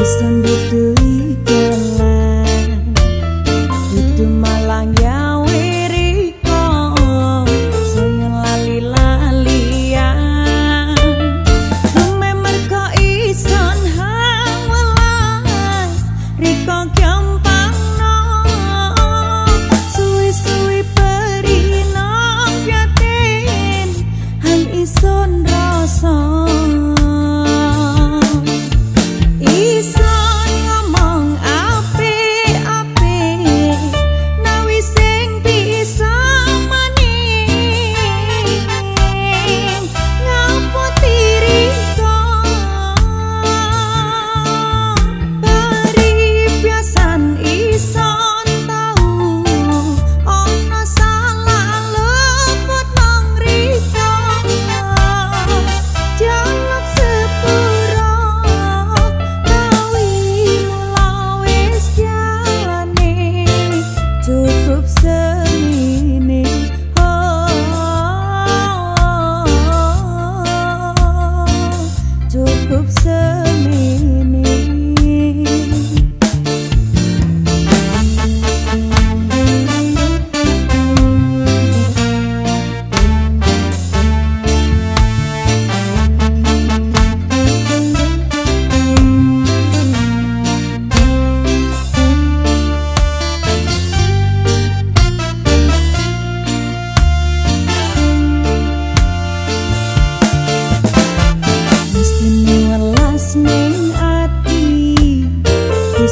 Istanbul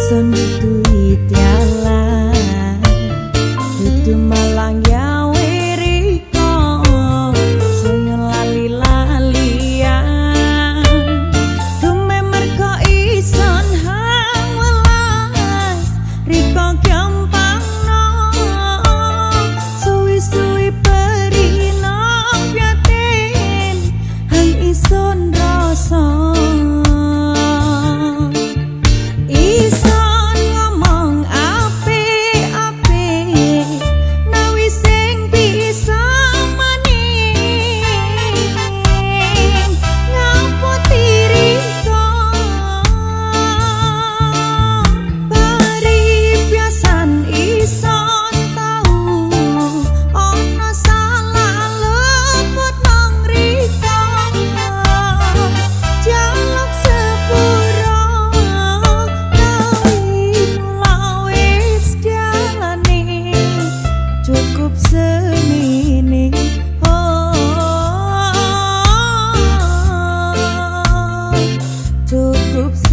cukup groups